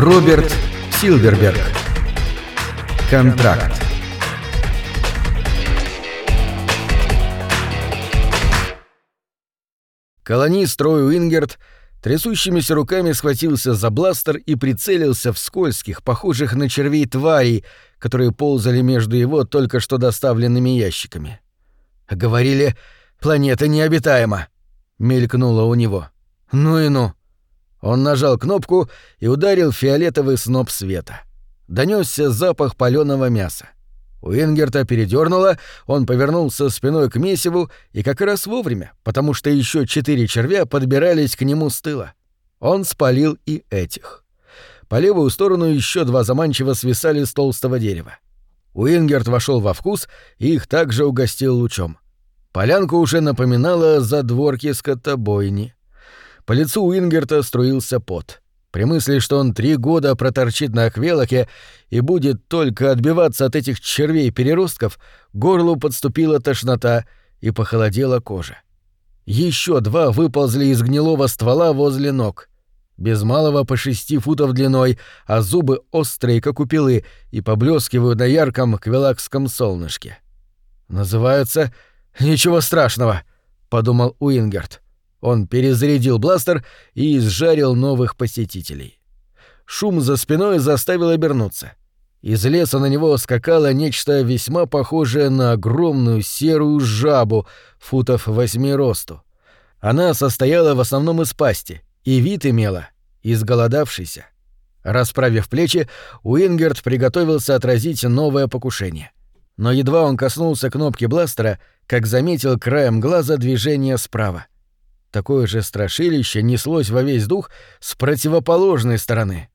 Роберт Силверберг. Контракт. Колонист Рой Уингерт трясущимися руками схватился за бластер и прицелился в скользких, похожих на червей тварей, которые ползали между его только что доставленными ящиками. «Говорили, планета необитаема», — мелькнуло у него. «Ну и ну». Он нажал кнопку и ударил фиолетовый сноп света. Донесся запах паленого мяса. Уингерта передернуло, он повернулся спиной к месиву и как раз вовремя, потому что еще четыре червя подбирались к нему с тыла. Он спалил и этих. По левую сторону еще два заманчиво свисали с толстого дерева. Уингерт вошел во вкус и их также угостил лучом. Полянка уже напоминала задворки скотобойни. По лицу Уингерта струился пот. При мысли, что он три года проторчит на Аквелоке и будет только отбиваться от этих червей-переростков, горлу подступила тошнота и похолодела кожа. Еще два выползли из гнилого ствола возле ног. Без малого по шести футов длиной, а зубы острые, как у пилы, и поблескивают на ярком квелакском солнышке. «Называются «Ничего страшного», — подумал Уингерт. Он перезарядил бластер и изжарил новых посетителей. Шум за спиной заставил обернуться. Из леса на него скакало нечто весьма похожее на огромную серую жабу футов восьми росту. Она состояла в основном из пасти, и вид имела изголодавшийся. Расправив плечи, Уингерт приготовился отразить новое покушение. Но едва он коснулся кнопки бластера, как заметил краем глаза движение справа — Такое же страшилище неслось во весь дух с противоположной стороны.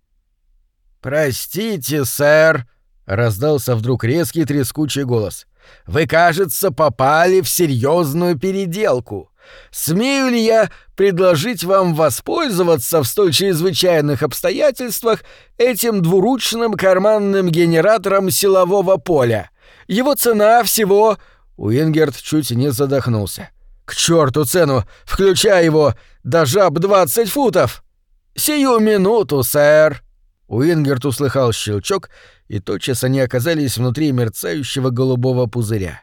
«Простите, сэр», — раздался вдруг резкий трескучий голос. «Вы, кажется, попали в серьезную переделку. Смею ли я предложить вам воспользоваться в столь чрезвычайных обстоятельствах этим двуручным карманным генератором силового поля? Его цена всего...» Уингерт чуть не задохнулся. «К черту цену! Включай его! До жаб двадцать футов!» «Сию минуту, сэр!» Уингерт услыхал щелчок, и тотчас они оказались внутри мерцающего голубого пузыря.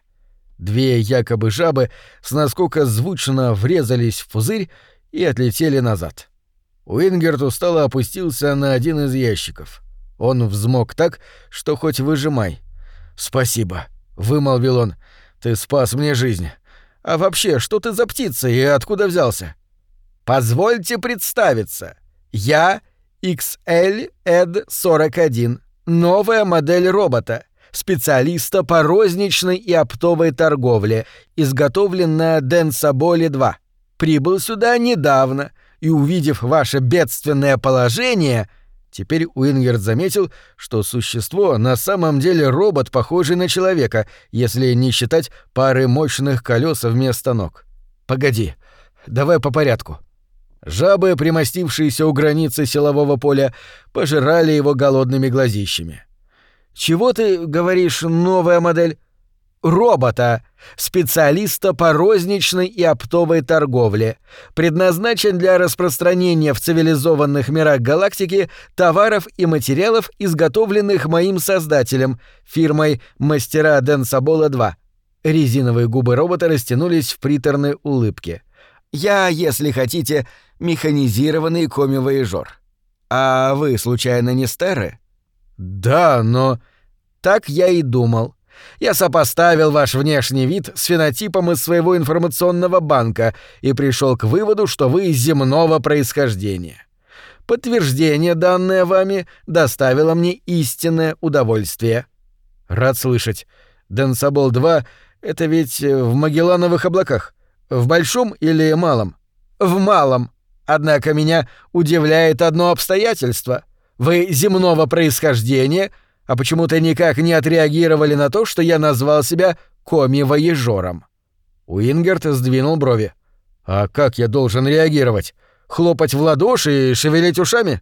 Две якобы жабы с наскоку звучно врезались в пузырь и отлетели назад. Уингерт устало опустился на один из ящиков. Он взмок так, что хоть выжимай. «Спасибо», — вымолвил он, — «ты спас мне жизнь». А вообще, что ты за птица и откуда взялся? Позвольте представиться. Я XL Ed 41, новая модель робота, специалиста по розничной и оптовой торговле, изготовлен на Денсаболе 2. Прибыл сюда недавно и, увидев ваше бедственное положение, Теперь Уингерт заметил, что существо на самом деле робот, похожий на человека, если не считать пары мощных колес вместо ног. «Погоди, давай по порядку». Жабы, примостившиеся у границы силового поля, пожирали его голодными глазищами. «Чего ты, говоришь, новая модель?» Робота, специалиста по розничной и оптовой торговле, предназначен для распространения в цивилизованных мирах галактики товаров и материалов, изготовленных моим создателем, фирмой «Мастера Денсабола-2». Резиновые губы робота растянулись в приторной улыбке. «Я, если хотите, механизированный коми-воежор. А вы, случайно, не стеры?» «Да, но...» «Так я и думал. Я сопоставил ваш внешний вид с фенотипом из своего информационного банка и пришел к выводу, что вы земного происхождения. Подтверждение, данное вами, доставило мне истинное удовольствие. Рад слышать. Денсабол-2 — это ведь в Магеллановых облаках. В большом или малом? В малом. Однако меня удивляет одно обстоятельство. Вы земного происхождения — а почему-то никак не отреагировали на то, что я назвал себя коми-воежором. Уингерт сдвинул брови. «А как я должен реагировать? Хлопать в ладоши и шевелить ушами?»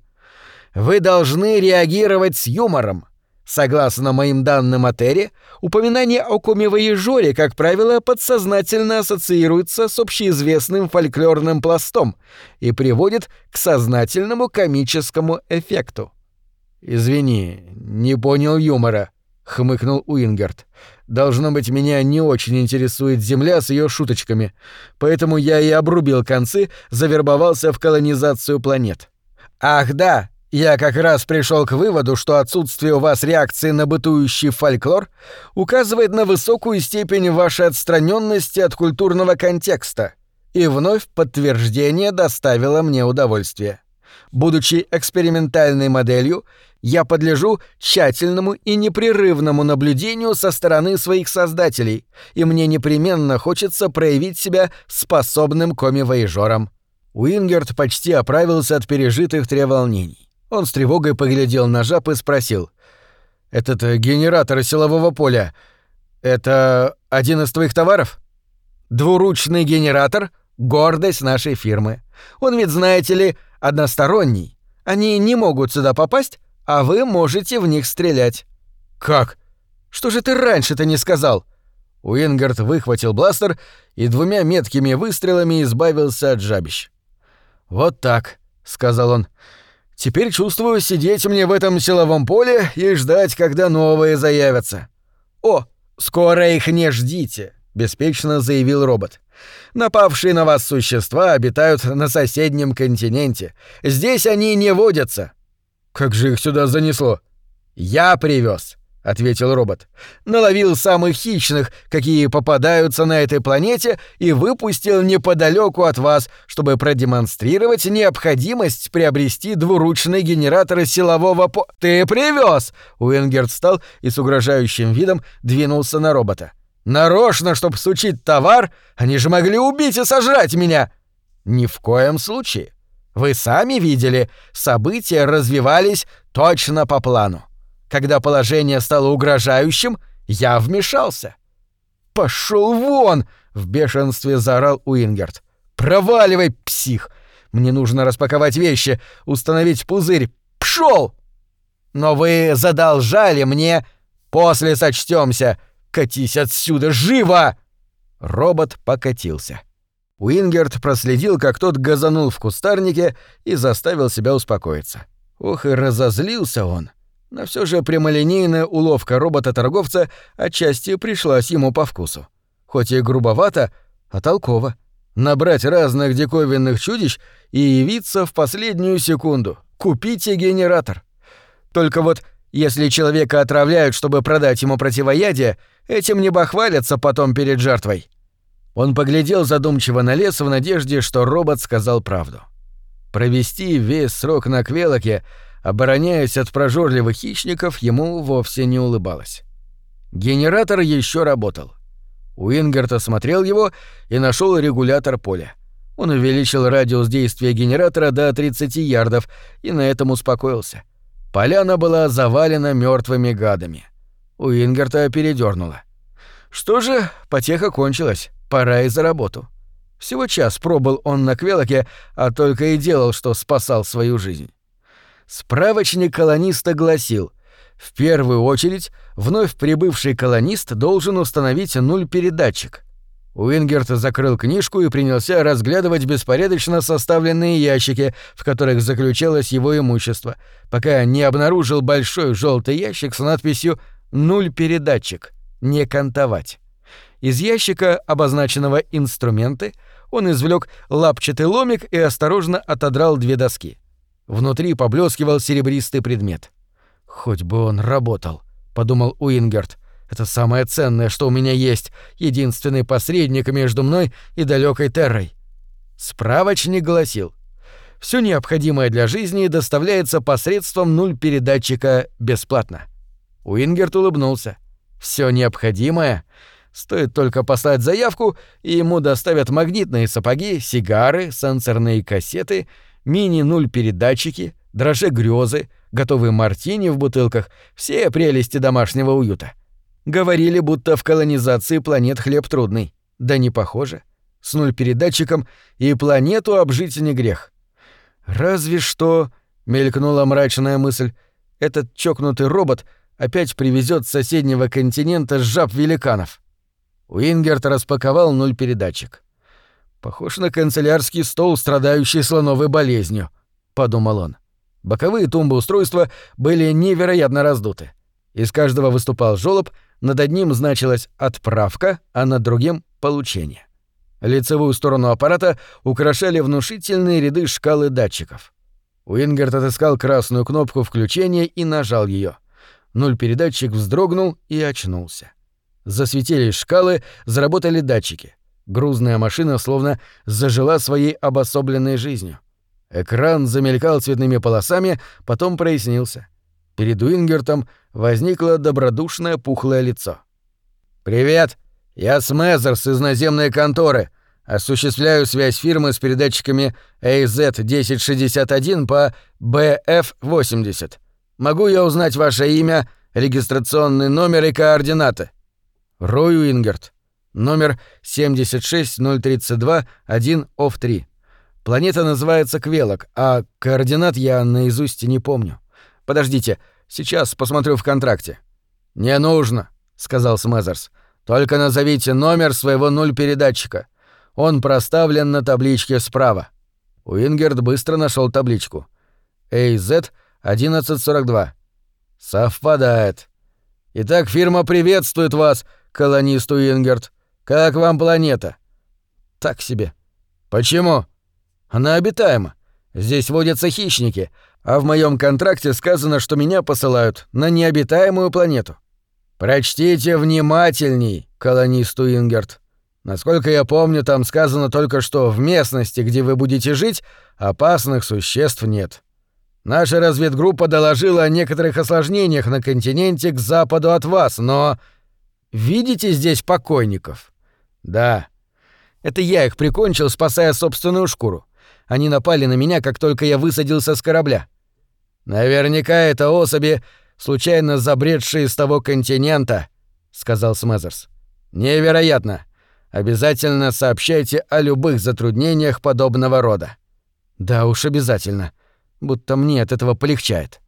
«Вы должны реагировать с юмором. Согласно моим данным о Терре, упоминание о коме-воежоре, как правило, подсознательно ассоциируется с общеизвестным фольклорным пластом и приводит к сознательному комическому эффекту. Извини, не понял юмора, хмыкнул Уингерт. Должно быть, меня не очень интересует Земля с ее шуточками, поэтому я и обрубил концы, завербовался в колонизацию планет. Ах да, я как раз пришел к выводу, что отсутствие у вас реакции на бытующий фольклор указывает на высокую степень вашей отстраненности от культурного контекста. И вновь подтверждение доставило мне удовольствие. Будучи экспериментальной моделью, я подлежу тщательному и непрерывному наблюдению со стороны своих создателей, и мне непременно хочется проявить себя способным коми-воежором. Уингерт почти оправился от пережитых треволнений. Он с тревогой поглядел на жаб и спросил. «Этот э, генератор силового поля — это один из твоих товаров?» «Двуручный генератор — гордость нашей фирмы. Он ведь, знаете ли, односторонний. Они не могут сюда попасть, а вы можете в них стрелять». «Как? Что же ты раньше-то не сказал?» Уингард выхватил бластер и двумя меткими выстрелами избавился от жабищ. «Вот так», — сказал он. Теперь чувствую сидеть мне в этом силовом поле и ждать, когда новые заявятся. О, скоро их не ждите, беспечно заявил робот. Напавшие на вас существа обитают на соседнем континенте. Здесь они не водятся. Как же их сюда занесло? Я привез ответил робот. Наловил самых хищных, какие попадаются на этой планете, и выпустил неподалеку от вас, чтобы продемонстрировать необходимость приобрести двуручный генератор силового по... Ты привез! Уингерт встал и с угрожающим видом двинулся на робота. Нарочно, чтоб сучить товар, они же могли убить и сожрать меня. Ни в коем случае. Вы сами видели, события развивались точно по плану. Когда положение стало угрожающим, я вмешался. «Пошел вон!» — в бешенстве заорал Уингерт. «Проваливай, псих! Мне нужно распаковать вещи, установить пузырь. Пшел!» «Но вы задолжали мне...» «После сочтемся! Катись отсюда, живо!» Робот покатился. Уингерт проследил, как тот газанул в кустарнике и заставил себя успокоиться. Ох и разозлился он. Но все же прямолинейная уловка робота-торговца отчасти пришлась ему по вкусу. Хоть и грубовато, а толково. Набрать разных диковинных чудищ и явиться в последнюю секунду. Купите генератор. Только вот, если человека отравляют, чтобы продать ему противоядие, этим не бахвалятся потом перед жертвой. Он поглядел задумчиво на лес в надежде, что робот сказал правду. Провести весь срок на Квелоке — обороняясь от прожорливых хищников, ему вовсе не улыбалось. Генератор еще работал. Уингард осмотрел его и нашел регулятор поля. Он увеличил радиус действия генератора до 30 ярдов и на этом успокоился. Поляна была завалена мертвыми гадами. Уингарта передернуло. Что же, потеха кончилась, пора и за работу. Всего час пробыл он на Квелоке, а только и делал, что спасал свою жизнь. Справочник колониста гласил, в первую очередь вновь прибывший колонист должен установить нуль-передатчик. Уингерт закрыл книжку и принялся разглядывать беспорядочно составленные ящики, в которых заключалось его имущество, пока не обнаружил большой желтый ящик с надписью «Нуль-передатчик. Не кантовать». Из ящика, обозначенного «Инструменты», он извлек лапчатый ломик и осторожно отодрал две доски. Внутри поблескивал серебристый предмет. «Хоть бы он работал», — подумал Уингерт. «Это самое ценное, что у меня есть, единственный посредник между мной и далекой Террой». Справочник гласил. Все необходимое для жизни доставляется посредством нуль передатчика бесплатно. Уингерт улыбнулся. Все необходимое? Стоит только послать заявку, и ему доставят магнитные сапоги, сигары, сенсорные кассеты — мини-нуль передатчики, дроже грезы, готовые мартини в бутылках, все прелести домашнего уюта. Говорили, будто в колонизации планет хлеб трудный. Да не похоже. С нуль передатчиком и планету обжить не грех. Разве что, мелькнула мрачная мысль, этот чокнутый робот опять привезет с соседнего континента жаб великанов. Уингерт распаковал нуль передатчик. Похож на канцелярский стол, страдающий слоновой болезнью, подумал он. Боковые тумбы устройства были невероятно раздуты. Из каждого выступал жёлоб, над одним значилась «отправка», а над другим — «получение». Лицевую сторону аппарата украшали внушительные ряды шкалы датчиков. Уингерт отыскал красную кнопку включения и нажал ее. Нуль-передатчик вздрогнул и очнулся. Засветились шкалы, заработали датчики. Грузная машина словно зажила своей обособленной жизнью. Экран замелькал цветными полосами, потом прояснился. Перед Уингертом возникло добродушное пухлое лицо. «Привет! Я Смезерс из наземной конторы. Осуществляю связь фирмы с передатчиками AZ-1061 по BF-80. Могу я узнать ваше имя, регистрационный номер и координаты?» Рой Уингерт. Номер 76032 1 ОФ 3. Планета называется Квелок, а координат я наизусть не помню. Подождите, сейчас посмотрю в контракте. Не нужно, сказал Смезерс. Только назовите номер своего нуль-передатчика. Он проставлен на табличке справа. Уингерт быстро нашел табличку. AZ 1142. Совпадает. Итак, фирма приветствует вас, колонист Уингерт. Как вам планета? Так себе. Почему? Она обитаема. Здесь водятся хищники, а в моем контракте сказано, что меня посылают на необитаемую планету. Прочтите внимательней, колонист Уингерт. Насколько я помню, там сказано только, что в местности, где вы будете жить, опасных существ нет. Наша разведгруппа доложила о некоторых осложнениях на континенте к западу от вас, но Видите здесь покойников? Да. Это я их прикончил, спасая собственную шкуру. Они напали на меня, как только я высадился с корабля. Наверняка это особи, случайно забредшие с того континента, сказал Смазерс. Невероятно. Обязательно сообщайте о любых затруднениях подобного рода. Да уж обязательно. Будто мне от этого полегчает.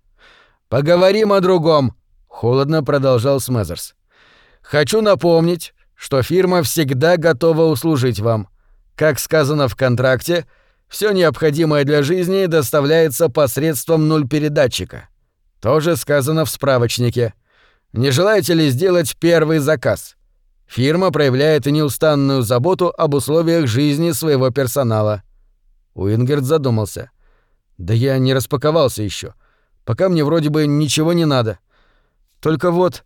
Поговорим о другом, холодно продолжал Смазерс. Хочу напомнить, что фирма всегда готова услужить вам. Как сказано в контракте, все необходимое для жизни доставляется посредством нуль-передатчика. Тоже сказано в справочнике. Не желаете ли сделать первый заказ? Фирма проявляет неустанную заботу об условиях жизни своего персонала. Уингерт задумался. Да я не распаковался еще. Пока мне вроде бы ничего не надо. Только вот...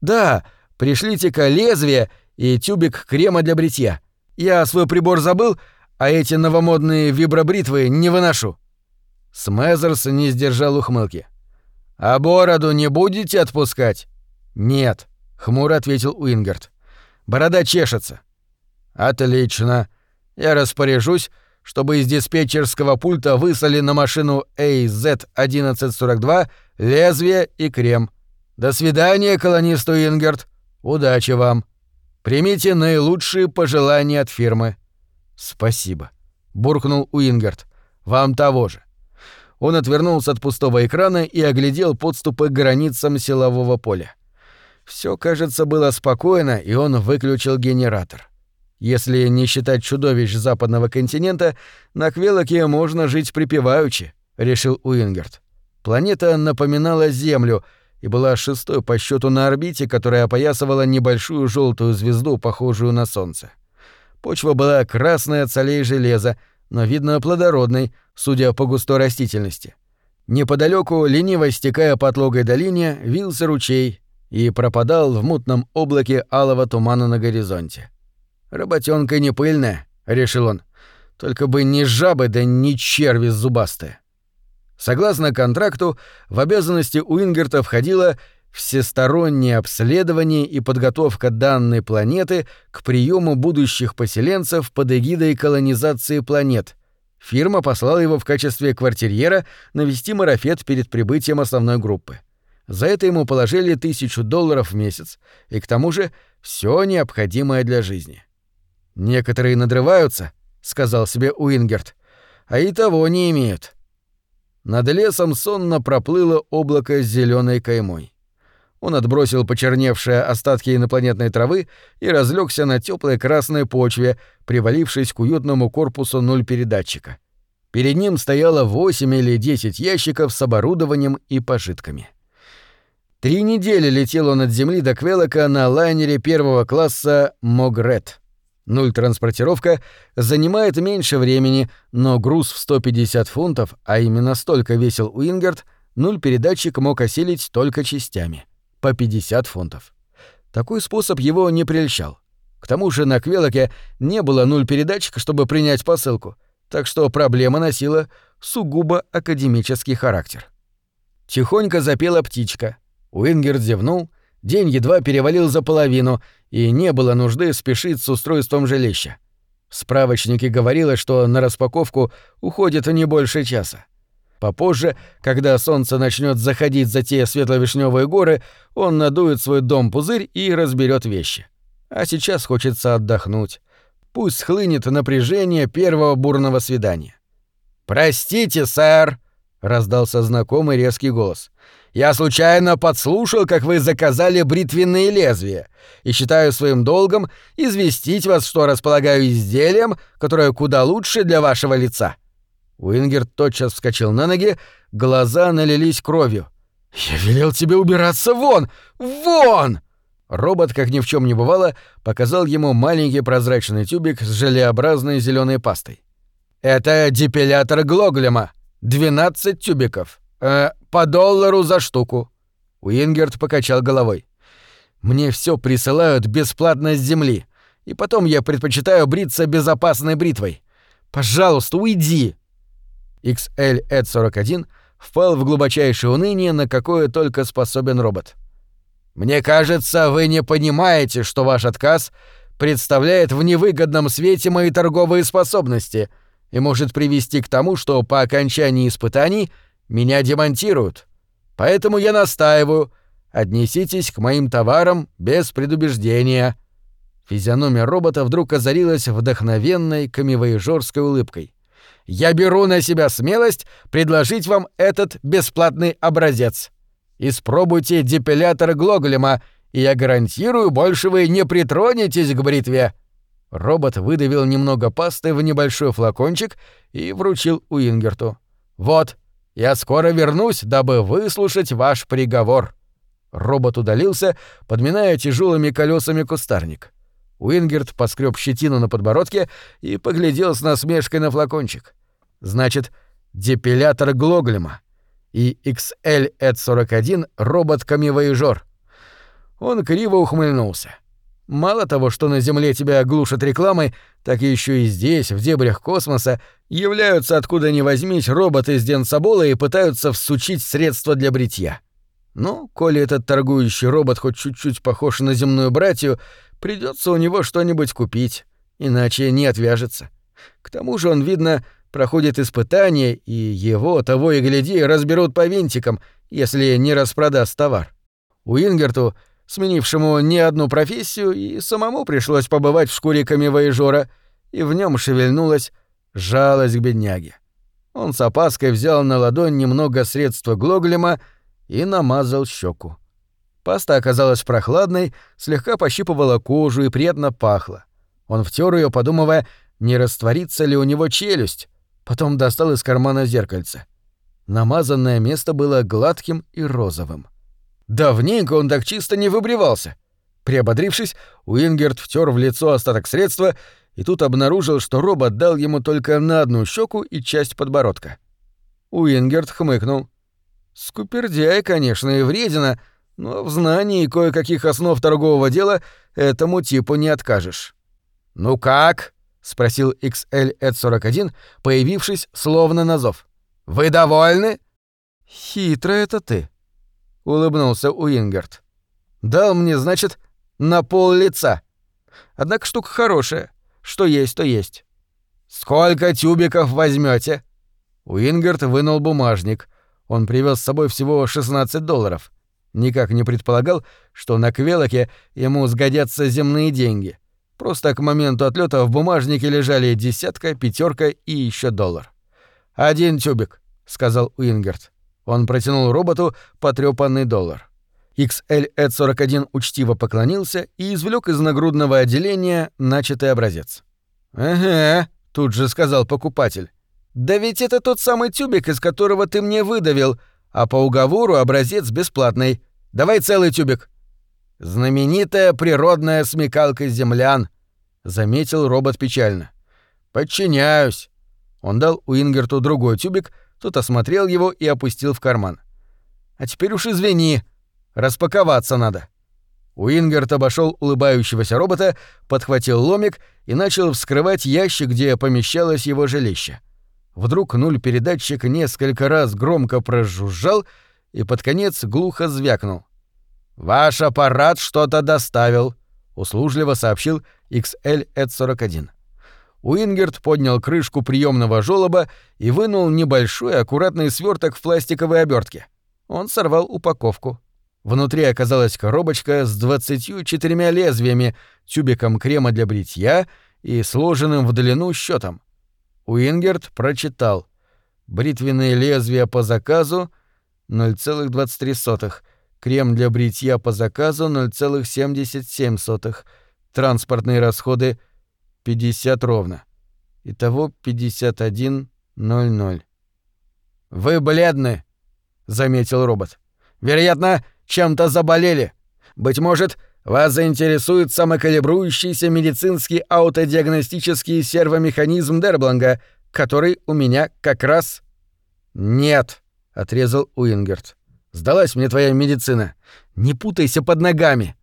Да, Пришлите-ка лезвие и тюбик крема для бритья. Я свой прибор забыл, а эти новомодные вибробритвы не выношу». Смезерс не сдержал ухмылки. «А бороду не будете отпускать?» «Нет», — хмуро ответил Уингерт. «Борода чешется». «Отлично. Я распоряжусь, чтобы из диспетчерского пульта выслали на машину AZ-1142 лезвие и крем. До свидания, колонист Уингерт. Удачи вам. Примите наилучшие пожелания от фирмы. Спасибо, буркнул Уингерт. Вам того же. Он отвернулся от пустого экрана и оглядел подступы к границам силового поля. Все, кажется, было спокойно, и он выключил генератор. Если не считать чудовищ западного континента, на Квелоке можно жить припеваючи, решил Уингард. Планета напоминала Землю — и была шестой по счету на орбите, которая опоясывала небольшую желтую звезду, похожую на Солнце. Почва была красная от солей железа, но, видно, плодородной, судя по густой растительности. Неподалеку, лениво стекая по отлогой долине, вился ручей и пропадал в мутном облаке алого тумана на горизонте. «Работёнка не пыльная», — решил он. «Только бы не жабы, да не черви зубастые». Согласно контракту, в обязанности Уингерта входило всестороннее обследование и подготовка данной планеты к приему будущих поселенцев под эгидой колонизации планет. Фирма послала его в качестве квартирьера навести марафет перед прибытием основной группы. За это ему положили тысячу долларов в месяц, и к тому же все необходимое для жизни. «Некоторые надрываются», — сказал себе Уингерт, — «а и того не имеют». Над лесом сонно проплыло облако с зеленой каймой. Он отбросил почерневшие остатки инопланетной травы и разлегся на теплой красной почве, привалившись к уютному корпусу нуль передатчика. Перед ним стояло 8 или 10 ящиков с оборудованием и пожитками. Три недели летел он от Земли до Квелока на лайнере первого класса «Могрет». Нуль транспортировка занимает меньше времени, но груз в 150 фунтов, а именно столько весил Уингерт, нуль передатчик мог осилить только частями. По 50 фунтов. Такой способ его не прельщал. К тому же на Квелоке не было нуль передатчика, чтобы принять посылку, так что проблема носила сугубо академический характер. Тихонько запела птичка — Уингерт зевнул, день едва перевалил за половину, и не было нужды спешить с устройством жилища. В справочнике говорилось, что на распаковку уходит не больше часа. Попозже, когда солнце начнет заходить за те светло-вишневые горы, он надует свой дом-пузырь и разберет вещи. А сейчас хочется отдохнуть. Пусть схлынет напряжение первого бурного свидания. «Простите, сэр!» — раздался знакомый резкий голос. Я случайно подслушал, как вы заказали бритвенные лезвия, и считаю своим долгом известить вас, что располагаю изделием, которое куда лучше для вашего лица». Уингерт тотчас вскочил на ноги, глаза налились кровью. «Я велел тебе убираться вон! Вон!» Робот, как ни в чем не бывало, показал ему маленький прозрачный тюбик с желеобразной зеленой пастой. «Это депилятор Глоглема. 12 тюбиков. Э, по доллару за штуку. Уингерт покачал головой. Мне все присылают бесплатно с земли. И потом я предпочитаю бриться безопасной бритвой. Пожалуйста, уйди. XL Ed 41 впал в глубочайшее уныние, на какое только способен робот. Мне кажется, вы не понимаете, что ваш отказ представляет в невыгодном свете мои торговые способности и может привести к тому, что по окончании испытаний меня демонтируют. Поэтому я настаиваю, отнеситесь к моим товарам без предубеждения». Физиономия робота вдруг озарилась вдохновенной камевоежорской улыбкой. «Я беру на себя смелость предложить вам этот бесплатный образец. Испробуйте депилятор Глоглема, и я гарантирую, больше вы не притронетесь к бритве». Робот выдавил немного пасты в небольшой флакончик и вручил Уингерту. «Вот, я скоро вернусь, дабы выслушать ваш приговор». Робот удалился, подминая тяжелыми колесами кустарник. Уингерт поскреб щетину на подбородке и поглядел с насмешкой на флакончик. Значит, депилятор Глоглема и XL Ed 41 робот-коммивояжер. Он криво ухмыльнулся. Мало того, что на Земле тебя глушат рекламой, так еще и здесь, в дебрях космоса, являются откуда ни возьмись роботы из Денсабола и пытаются всучить средства для бритья. Ну, коли этот торгующий робот хоть чуть-чуть похож на земную братью, придется у него что-нибудь купить, иначе не отвяжется. К тому же он, видно, проходит испытания, и его, того и гляди, разберут по винтикам, если не распродаст товар. У Ингерту сменившему не одну профессию, и самому пришлось побывать в шкуре камевоежора, и в нем шевельнулась жалость к бедняге. Он с опаской взял на ладонь немного средства Глоглема и намазал щеку. Паста оказалась прохладной, слегка пощипывала кожу и приятно пахла. Он втер ее, подумывая, не растворится ли у него челюсть, потом достал из кармана зеркальце. Намазанное место было гладким и розовым. Давненько он так чисто не выбривался. Приободрившись, Уингерт втер в лицо остаток средства и тут обнаружил, что робот дал ему только на одну щеку и часть подбородка. Уингерт хмыкнул. Скупердяй, конечно, и вредина, но в знании кое-каких основ торгового дела этому типу не откажешь. «Ну как?» — спросил XL Ed 41, появившись словно на зов. «Вы довольны?» «Хитро это ты», — улыбнулся Уингерт. «Дал мне, значит, на пол лица. Однако штука хорошая. Что есть, то есть». «Сколько тюбиков возьмете? Уингерт вынул бумажник. Он привез с собой всего 16 долларов. Никак не предполагал, что на Квелоке ему сгодятся земные деньги. Просто к моменту отлета в бумажнике лежали десятка, пятерка и еще доллар. «Один тюбик», — сказал Уингерт. Он протянул роботу потрёпанный доллар. XL Ed 41 учтиво поклонился и извлек из нагрудного отделения начатый образец. «Ага», — тут же сказал покупатель. Да ведь это тот самый тюбик, из которого ты мне выдавил, а по уговору образец бесплатный. Давай целый тюбик. Знаменитая природная смекалка землян, заметил робот печально. Подчиняюсь. Он дал Уингерту другой тюбик, тот осмотрел его и опустил в карман. А теперь уж извини, распаковаться надо. Уингерт обошел улыбающегося робота, подхватил ломик и начал вскрывать ящик, где помещалось его жилище. Вдруг нуль-передатчик несколько раз громко прожужжал и под конец глухо звякнул. «Ваш аппарат что-то доставил», — услужливо сообщил XL-41. Уингерт поднял крышку приемного жёлоба и вынул небольшой аккуратный сверток в пластиковой обертке. Он сорвал упаковку. Внутри оказалась коробочка с 24 лезвиями, тюбиком крема для бритья и сложенным в длину счетом. Уингерт прочитал. Бритвенные лезвия по заказу 0,23. Крем для бритья по заказу 0,77. Транспортные расходы 50 ровно. Итого 51,00. «Вы бледны», — заметил робот. «Вероятно, чем-то заболели. Быть может, вас заинтересует самокалибрующийся медицинский аутодиагностический сервомеханизм Дербланга, который у меня как раз... Нет, отрезал Уингерт. Сдалась мне твоя медицина. Не путайся под ногами.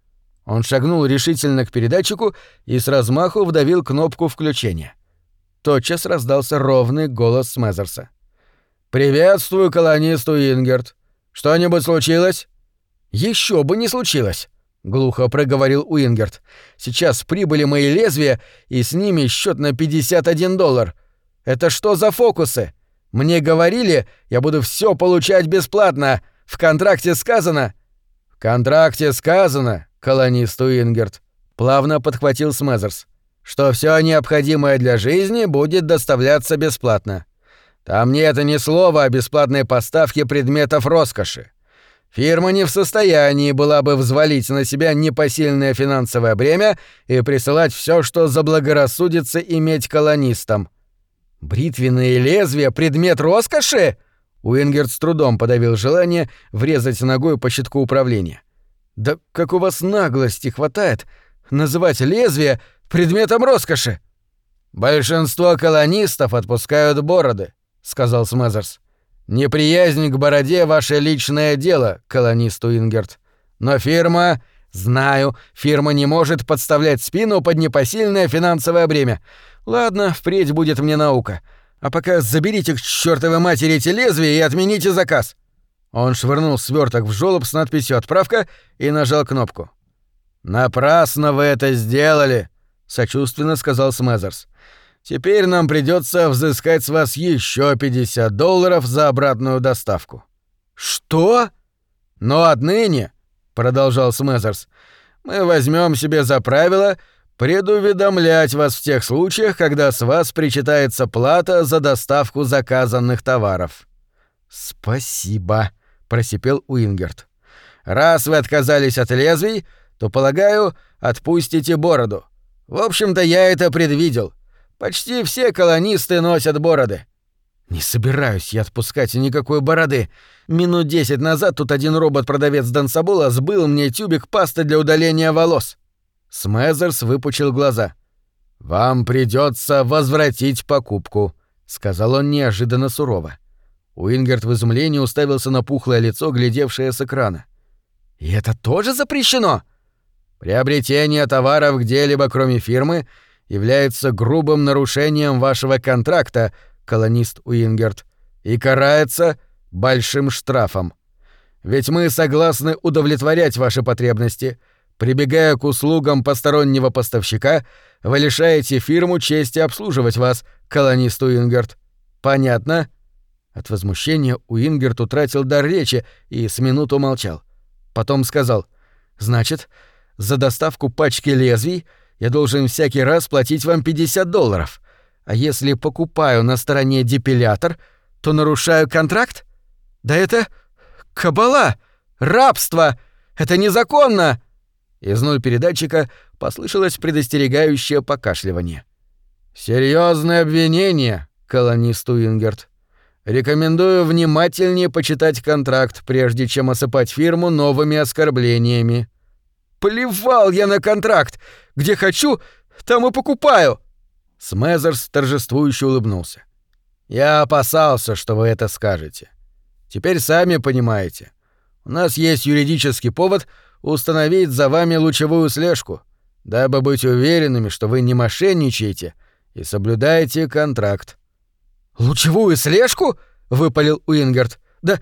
Он шагнул решительно к передатчику и с размаху вдавил кнопку включения. Тотчас раздался ровный голос Смезерса. «Приветствую, колонист Уингерт. Что-нибудь случилось?» Еще бы не случилось. — глухо проговорил Уингерт. «Сейчас прибыли мои лезвия, и с ними счет на 51 доллар. Это что за фокусы? Мне говорили, я буду все получать бесплатно. В контракте сказано...» «В контракте сказано, колонист Уингерт», — плавно подхватил Смезерс, «что все необходимое для жизни будет доставляться бесплатно. Там нет ни слова о бесплатной поставке предметов роскоши. Фирма не в состоянии была бы взвалить на себя непосильное финансовое бремя и присылать все, что заблагорассудится иметь колонистам. Бритвенные лезвия — предмет роскоши? Уингерт с трудом подавил желание врезать ногой по щитку управления. Да как у вас наглости хватает называть лезвие предметом роскоши? Большинство колонистов отпускают бороды, сказал Смазерс. Неприязнь к бороде — ваше личное дело, колонист Уингерт. Но фирма... Знаю, фирма не может подставлять спину под непосильное финансовое бремя. Ладно, впредь будет мне наука. А пока заберите к чертовой матери эти лезвия и отмените заказ. Он швырнул сверток в жёлоб с надписью «Отправка» и нажал кнопку. «Напрасно вы это сделали», — сочувственно сказал Смезерс. Теперь нам придется взыскать с вас еще 50 долларов за обратную доставку». «Что?» «Но отныне», — продолжал Смезерс, — «мы возьмем себе за правило предуведомлять вас в тех случаях, когда с вас причитается плата за доставку заказанных товаров». «Спасибо», — просипел Уингерт. «Раз вы отказались от лезвий, то, полагаю, отпустите бороду. В общем-то, я это предвидел». Почти все колонисты носят бороды. Не собираюсь я отпускать никакой бороды. Минут десять назад тут один робот-продавец Денсобола сбыл мне тюбик пасты для удаления волос. Смезерс выпучил глаза. «Вам придется возвратить покупку», — сказал он неожиданно сурово. Уингерт в изумлении уставился на пухлое лицо, глядевшее с экрана. «И это тоже запрещено?» «Приобретение товаров где-либо, кроме фирмы, — является грубым нарушением вашего контракта, колонист Уингерт, и карается большим штрафом. Ведь мы согласны удовлетворять ваши потребности. Прибегая к услугам постороннего поставщика, вы лишаете фирму чести обслуживать вас, колонист Уингерт. Понятно?» От возмущения Уингерт утратил дар речи и с минуту молчал. Потом сказал, «Значит, за доставку пачки лезвий — я должен всякий раз платить вам 50 долларов. А если покупаю на стороне депилятор, то нарушаю контракт? Да это... кабала! Рабство! Это незаконно!» Из нуль передатчика послышалось предостерегающее покашливание. «Серьёзное обвинение, колонист Уингерт. Рекомендую внимательнее почитать контракт, прежде чем осыпать фирму новыми оскорблениями. Плевал я на контракт. Где хочу, там и покупаю. Смезерс торжествующе улыбнулся. Я опасался, что вы это скажете. Теперь сами понимаете. У нас есть юридический повод установить за вами лучевую слежку, дабы быть уверенными, что вы не мошенничаете и соблюдаете контракт. «Лучевую слежку?» — выпалил Уингард. «Да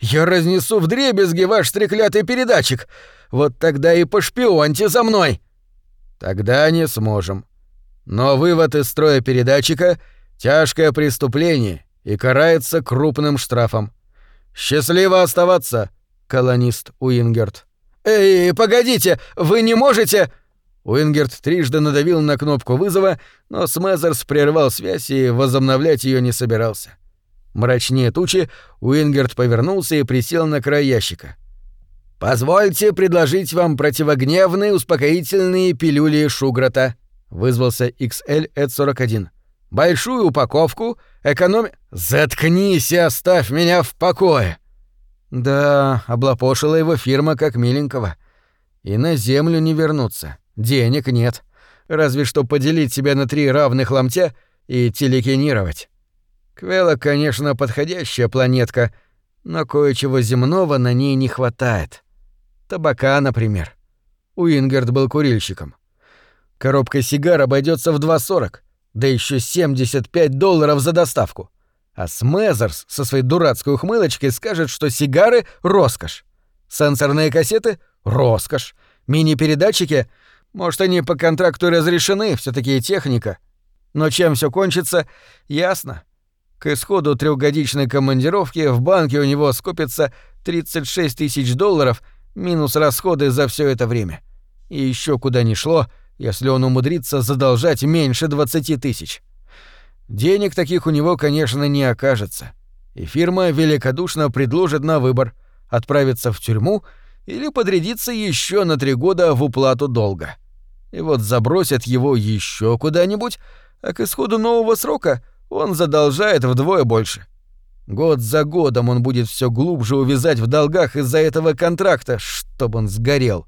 я разнесу вдребезги ваш треклятый передатчик. Вот тогда и пошпионьте за мной!» «Тогда не сможем. Но вывод из строя передатчика — тяжкое преступление и карается крупным штрафом. Счастливо оставаться, колонист Уингерт». «Эй, погодите, вы не можете...» Уингерт трижды надавил на кнопку вызова, но Смезерс прервал связь и возобновлять ее не собирался. Мрачнее тучи, Уингерт повернулся и присел на край ящика. «Позвольте предложить вам противогневные успокоительные пилюли Шуграта», — вызвался XL-41. «Большую упаковку, экономи...» «Заткнись и оставь меня в покое!» Да, облапошила его фирма как миленького. И на землю не вернуться. Денег нет. Разве что поделить себя на три равных ломтя и телекинировать. Квела, конечно, подходящая планетка, но кое-чего земного на ней не хватает. Табака, например. Уингард был курильщиком. Коробка сигар обойдется в 2,40, да еще 75 долларов за доставку. А Смезерс со своей дурацкой ухмылочкой скажет, что сигары — роскошь. Сенсорные кассеты — роскошь. Мини-передатчики — может, они по контракту разрешены, все таки техника. Но чем все кончится, ясно. К исходу трехгодичной командировки в банке у него скопится 36 тысяч долларов минус расходы за все это время. И еще куда ни шло, если он умудрится задолжать меньше 20 тысяч. Денег таких у него, конечно, не окажется. И фирма великодушно предложит на выбор — отправиться в тюрьму или подрядиться еще на три года в уплату долга. И вот забросят его еще куда-нибудь, а к исходу нового срока он задолжает вдвое больше. Год за годом он будет все глубже увязать в долгах из-за этого контракта, чтобы он сгорел.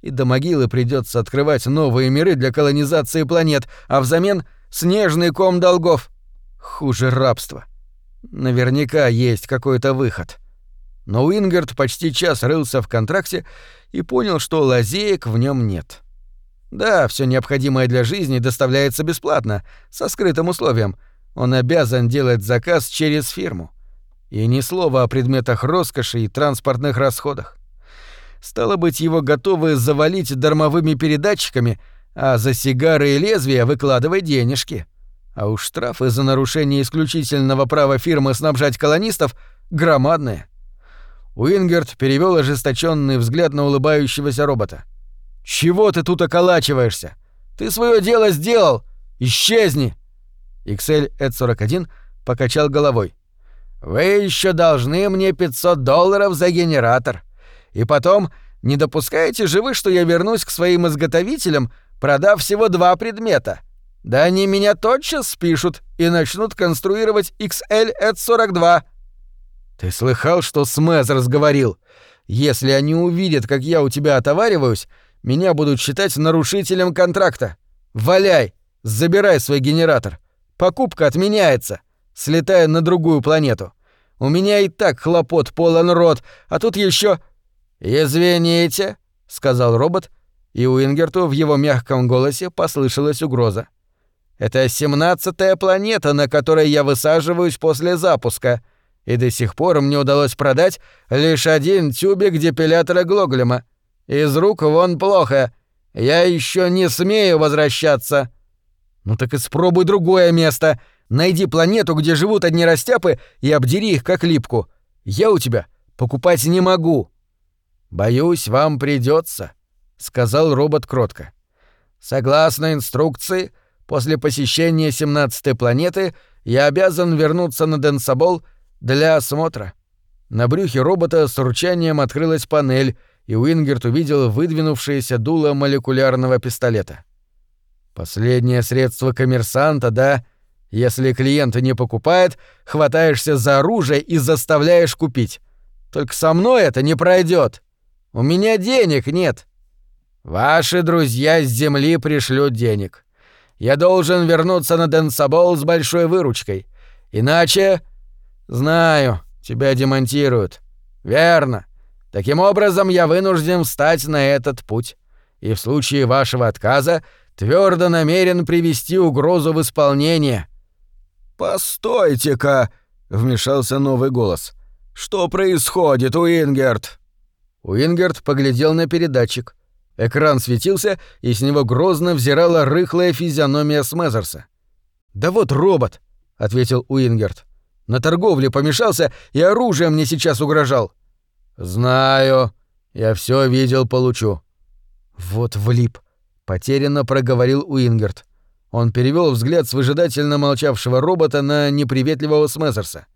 И до могилы придется открывать новые миры для колонизации планет, а взамен снежный ком долгов. Хуже рабства. Наверняка есть какой-то выход. Но Уингард почти час рылся в контракте и понял, что лазеек в нем нет. Да, все необходимое для жизни доставляется бесплатно, со скрытым условием. Он обязан делать заказ через фирму. И ни слова о предметах роскоши и транспортных расходах. Стало быть, его готовы завалить дармовыми передатчиками, а за сигары и лезвия выкладывать денежки. А уж штрафы за нарушение исключительного права фирмы снабжать колонистов громадные. Уингерт перевел ожесточенный взгляд на улыбающегося робота. — «Чего ты тут околачиваешься? Ты свое дело сделал! Исчезни!» XL Эд-41 покачал головой. «Вы еще должны мне 500 долларов за генератор. И потом, не допускаете же вы, что я вернусь к своим изготовителям, продав всего два предмета? Да они меня тотчас спишут и начнут конструировать XL Эд-42». «Ты слыхал, что Смэз разговорил? Если они увидят, как я у тебя отовариваюсь, меня будут считать нарушителем контракта. Валяй, забирай свой генератор. Покупка отменяется. Слетая на другую планету. У меня и так хлопот полон рот, а тут еще. «Извините», — сказал робот, и Уингерту в его мягком голосе послышалась угроза. «Это семнадцатая планета, на которой я высаживаюсь после запуска, и до сих пор мне удалось продать лишь один тюбик депилятора Глоглема. Из рук вон плохо. Я еще не смею возвращаться. Ну так испробуй другое место. Найди планету, где живут одни растяпы, и обдери их как липку. Я у тебя покупать не могу. Боюсь, вам придется, сказал робот кротко. Согласно инструкции, после посещения семнадцатой планеты я обязан вернуться на Денсабол для осмотра. На брюхе робота с урчанием открылась панель, и Уингерт увидел выдвинувшееся дуло молекулярного пистолета. «Последнее средство коммерсанта, да? Если клиент не покупает, хватаешься за оружие и заставляешь купить. Только со мной это не пройдет. У меня денег нет. Ваши друзья с земли пришлют денег. Я должен вернуться на Денсабол с большой выручкой. Иначе... Знаю, тебя демонтируют. Верно. Таким образом, я вынужден встать на этот путь. И в случае вашего отказа твердо намерен привести угрозу в исполнение. «Постойте-ка!» — вмешался новый голос. «Что происходит, Уингерт?» Уингерт поглядел на передатчик. Экран светился, и с него грозно взирала рыхлая физиономия Смезерса. «Да вот робот», — ответил Уингерт. «На торговле помешался и оружием мне сейчас угрожал». «Знаю. Я все видел, получу». «Вот влип», — потерянно проговорил Уингерт. Он перевел взгляд с выжидательно молчавшего робота на неприветливого Смезерса.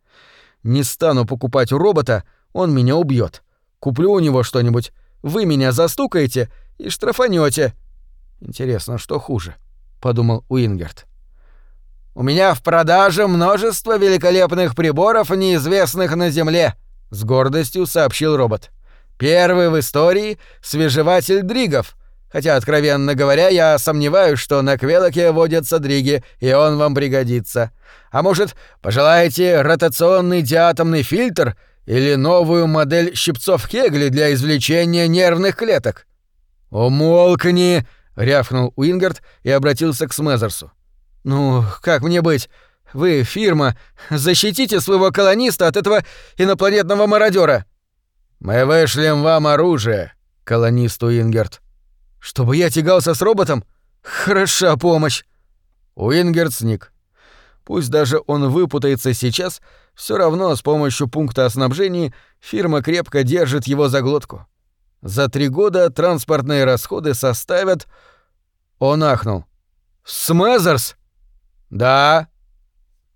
«Не стану покупать у робота, он меня убьет. Куплю у него что-нибудь, вы меня застукаете и штрафанете. Интересно, что хуже?» — подумал Уингерт. «У меня в продаже множество великолепных приборов, неизвестных на Земле», — с гордостью сообщил робот. «Первый в истории — свежеватель дригов, Хотя, откровенно говоря, я сомневаюсь, что на Квелоке водятся дриги, и он вам пригодится. А может, пожелаете ротационный диатомный фильтр или новую модель щипцов Кегли для извлечения нервных клеток?» «Умолкни!» — рявкнул Уингард и обратился к Смезерсу. «Ну, как мне быть? Вы, фирма, защитите своего колониста от этого инопланетного мародера. «Мы вышлем вам оружие, колонист Уингерт», чтобы я тягался с роботом? Хороша помощь. Уингерт сник. Пусть даже он выпутается сейчас, все равно с помощью пункта о фирма крепко держит его за глотку. За три года транспортные расходы составят... Он ахнул. «Смазерс?» «Да».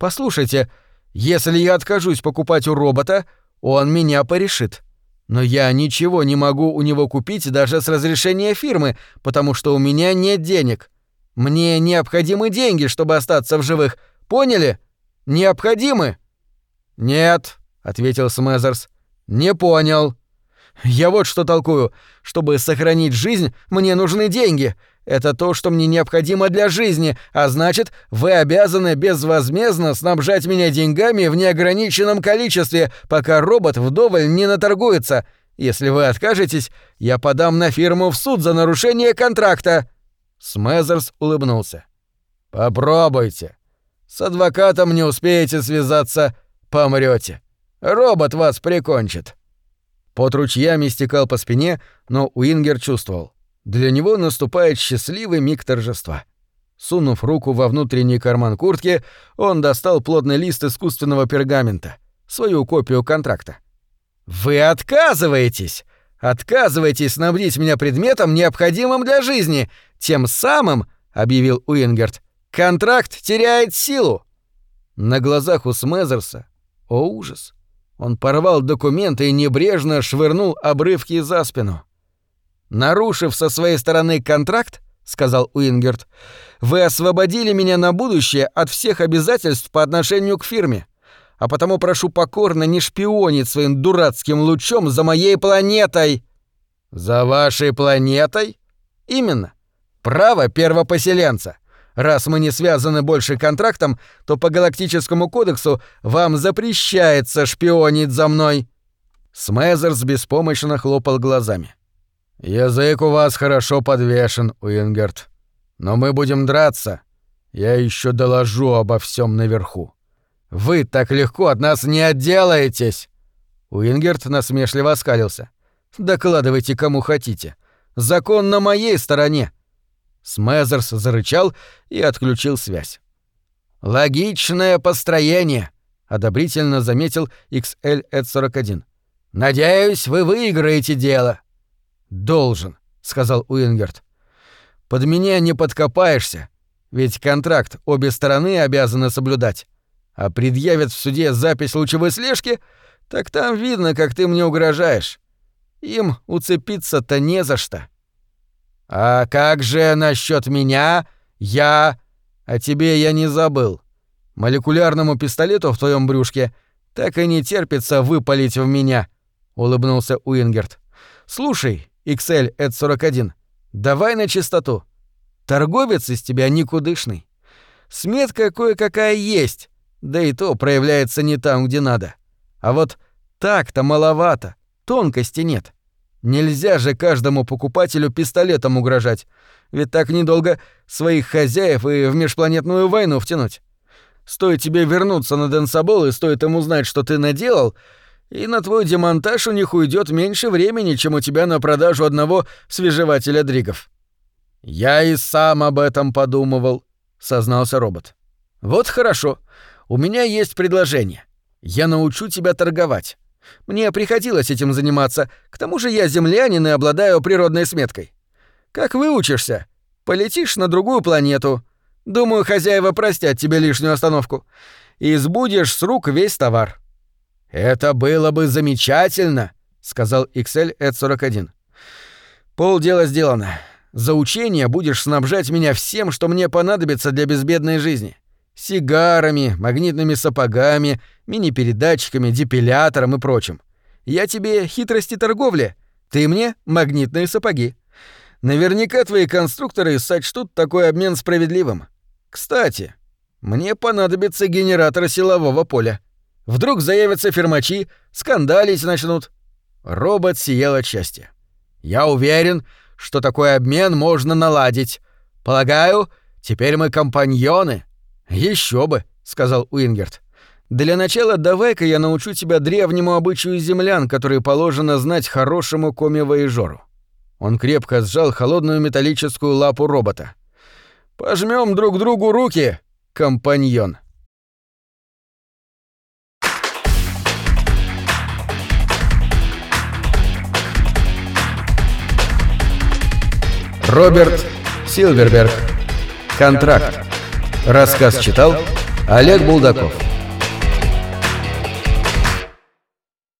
«Послушайте, если я откажусь покупать у робота, он меня порешит. Но я ничего не могу у него купить даже с разрешения фирмы, потому что у меня нет денег. Мне необходимы деньги, чтобы остаться в живых. Поняли? Необходимы? Нет, ответил Смезерс. Не понял. Я вот что толкую. Чтобы сохранить жизнь, мне нужны деньги. Это то, что мне необходимо для жизни, а значит, вы обязаны безвозмездно снабжать меня деньгами в неограниченном количестве, пока робот вдоволь не наторгуется. Если вы откажетесь, я подам на фирму в суд за нарушение контракта». Смезерс улыбнулся. «Попробуйте. С адвокатом не успеете связаться, помрете. Робот вас прикончит». Пот ручьями стекал по спине, но Уингерт чувствовал. Для него наступает счастливый миг торжества. Сунув руку во внутренний карман куртки, он достал плотный лист искусственного пергамента, свою копию контракта. «Вы отказываетесь! Отказываетесь снабдить меня предметом, необходимым для жизни! Тем самым, — объявил Уингерт, — контракт теряет силу!» На глазах у Смезерса, о ужас, он порвал документы и небрежно швырнул обрывки за спину. «Нарушив со своей стороны контракт, — сказал Уингерт, — вы освободили меня на будущее от всех обязательств по отношению к фирме, а потому прошу покорно не шпионить своим дурацким лучом за моей планетой». «За вашей планетой?» «Именно. Право первопоселенца. Раз мы не связаны больше контрактом, то по галактическому кодексу вам запрещается шпионить за мной». Смезерс беспомощно хлопал глазами. «Язык у вас хорошо подвешен, Уингерт. Но мы будем драться. Я еще доложу обо всем наверху. Вы так легко от нас не отделаетесь!» Уингерт насмешливо оскалился. «Докладывайте, кому хотите. Закон на моей стороне!» Смезерс зарычал и отключил связь. «Логичное построение», — одобрительно заметил XL-41. «Надеюсь, вы выиграете дело». «Должен», — сказал Уингерт. «Под меня не подкопаешься, ведь контракт обе стороны обязаны соблюдать. А предъявят в суде запись лучевой слежки, так там видно, как ты мне угрожаешь. Им уцепиться-то не за что». «А как же насчет меня? Я...» «О тебе я не забыл. Молекулярному пистолету в твоем брюшке так и не терпится выпалить в меня, улыбнулся Уингерт. Слушай, XL-41, давай начистоту. Торговец из тебя никудышный. Сметка кое-какая есть, да и то проявляется не там, где надо. А вот так-то маловато, тонкости нет. Нельзя же каждому покупателю пистолетом угрожать, ведь так недолго своих хозяев и в межпланетную войну втянуть. Стоит тебе вернуться на Денсабол и стоит им узнать, что ты наделал, и на твой демонтаж у них уйдет меньше времени, чем у тебя на продажу одного свежевателя дригов. Я и сам об этом подумывал, сознался робот. Вот хорошо. У меня есть предложение. Я научу тебя торговать. Мне приходилось этим заниматься, к тому же я землянин и обладаю природной сметкой. Как выучишься, полетишь на другую планету. Думаю, хозяева простят тебе лишнюю остановку. И сбудешь с рук весь товар. Это было бы замечательно, сказал XL Эд 41. Полдела сделано. За учение будешь снабжать меня всем, что мне понадобится для безбедной жизни. Сигарами, магнитными сапогами, мини-передатчиками, депилятором и прочим. Я тебе хитрости торговли, ты мне магнитные сапоги. Наверняка твои конструкторы сочтут такой обмен справедливым. Кстати, мне понадобится генератор силового поля. Вдруг заявятся фермачи, скандалить начнут. Робот сиял от счастья. Я уверен, что такой обмен можно наладить. Полагаю, теперь мы компаньоны. Еще бы, сказал Уингерт. Для начала давай-ка я научу тебя древнему обычаю землян, который положено знать хорошему коммивояжеру. Он крепко сжал холодную металлическую лапу робота. Пожмем друг другу руки, компаньон. Роберт Силверберг. Контракт. Рассказ читал Олег Булдаков.